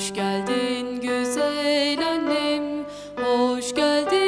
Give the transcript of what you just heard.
Hoş geldin güzel annem, hoş geldin